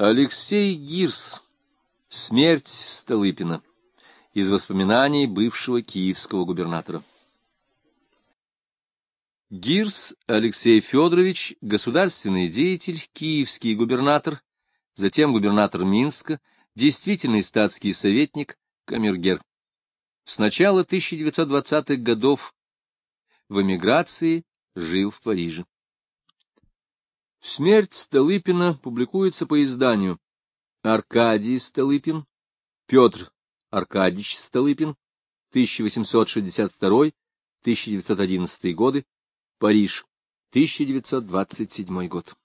Алексей Гирс. Смерть Столыпина. Из воспоминаний бывшего киевского губернатора. Гирс Алексей Федорович, государственный деятель, киевский губернатор, затем губернатор Минска, действительный статский советник, камергер. С начала 1920-х годов в эмиграции жил в Париже. Смерть Столыпина публикуется по изданию. Аркадий Столыпин, Петр Аркадьевич Столыпин, 1862-1911 годы, Париж, 1927 год.